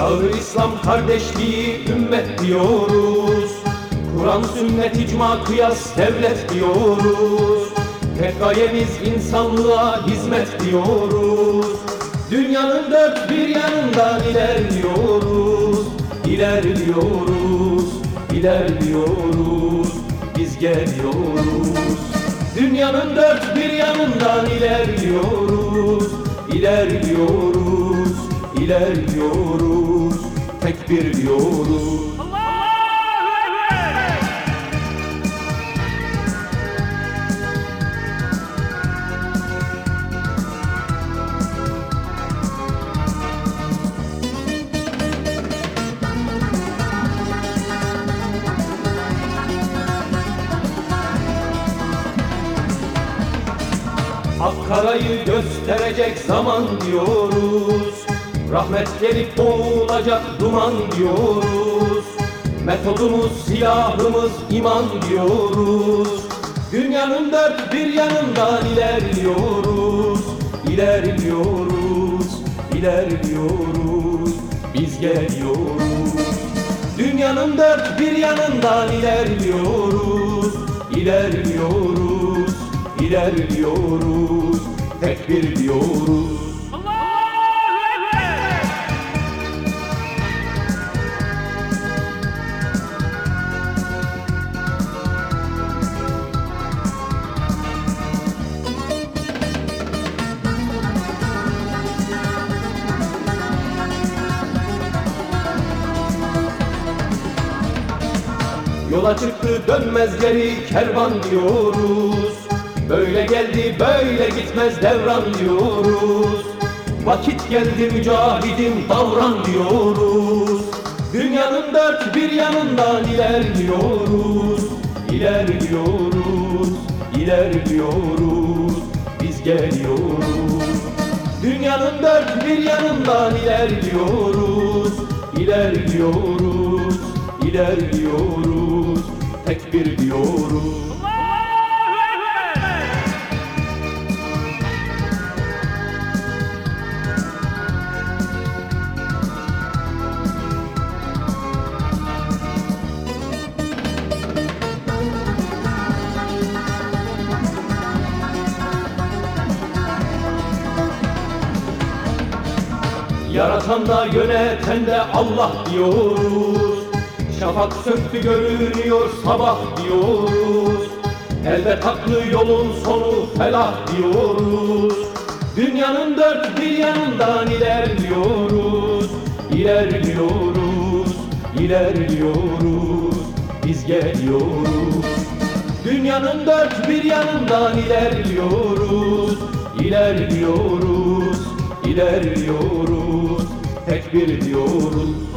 Çağrı İslam kardeşliği ümmet diyoruz. Kur'an sünnet icma kıyas devlet diyoruz. Tek gayemiz insanlığa hizmet diyoruz. Dünyanın dört bir yanından ilerliyoruz. İlerliyoruz, ilerliyoruz Biz geliyoruz. Dünyanın dört bir yanından ilerliyoruz. İlerliyoruz, ilerliyoruz Tekbir diyoruz Akkara'yı gösterecek zaman diyoruz Rahmet gelip boğulacak duman diyoruz. Metodumuz, silahımız iman diyoruz. Dünyanın dört bir yanından ilerliyoruz. İlerliyoruz, ilerliyoruz. Biz geliyoruz. Dünyanın dört bir yanından ilerliyoruz. İlerliyoruz, ilerliyoruz. Tekbir diyoruz Yola çıktı dönmez geri kervan diyoruz. Böyle geldi böyle gitmez devran diyoruz. Vakit geldi mücahidim davran diyoruz. Dünyanın dört bir yanından ilerliyoruz İlerliyoruz, ilerliyoruz Biz geliyoruz. Dünyanın dört bir yanından ilerliyoruz İlerliyoruz, ilerliyoruz Tekbir diyoruz. Yaratan da yöneten de Allah diyoruz Şafak söktü görünüyor sabah diyoruz. Elbet haklı yolun sonu felah diyoruz. Dünyanın dört bir yanından ilerliyoruz. İlerliyoruz, ilerliyoruz. Biz geliyoruz. Dünyanın dört bir yanından ilerliyoruz. İlerliyoruz, ilerliyoruz. Tekbir diyoruz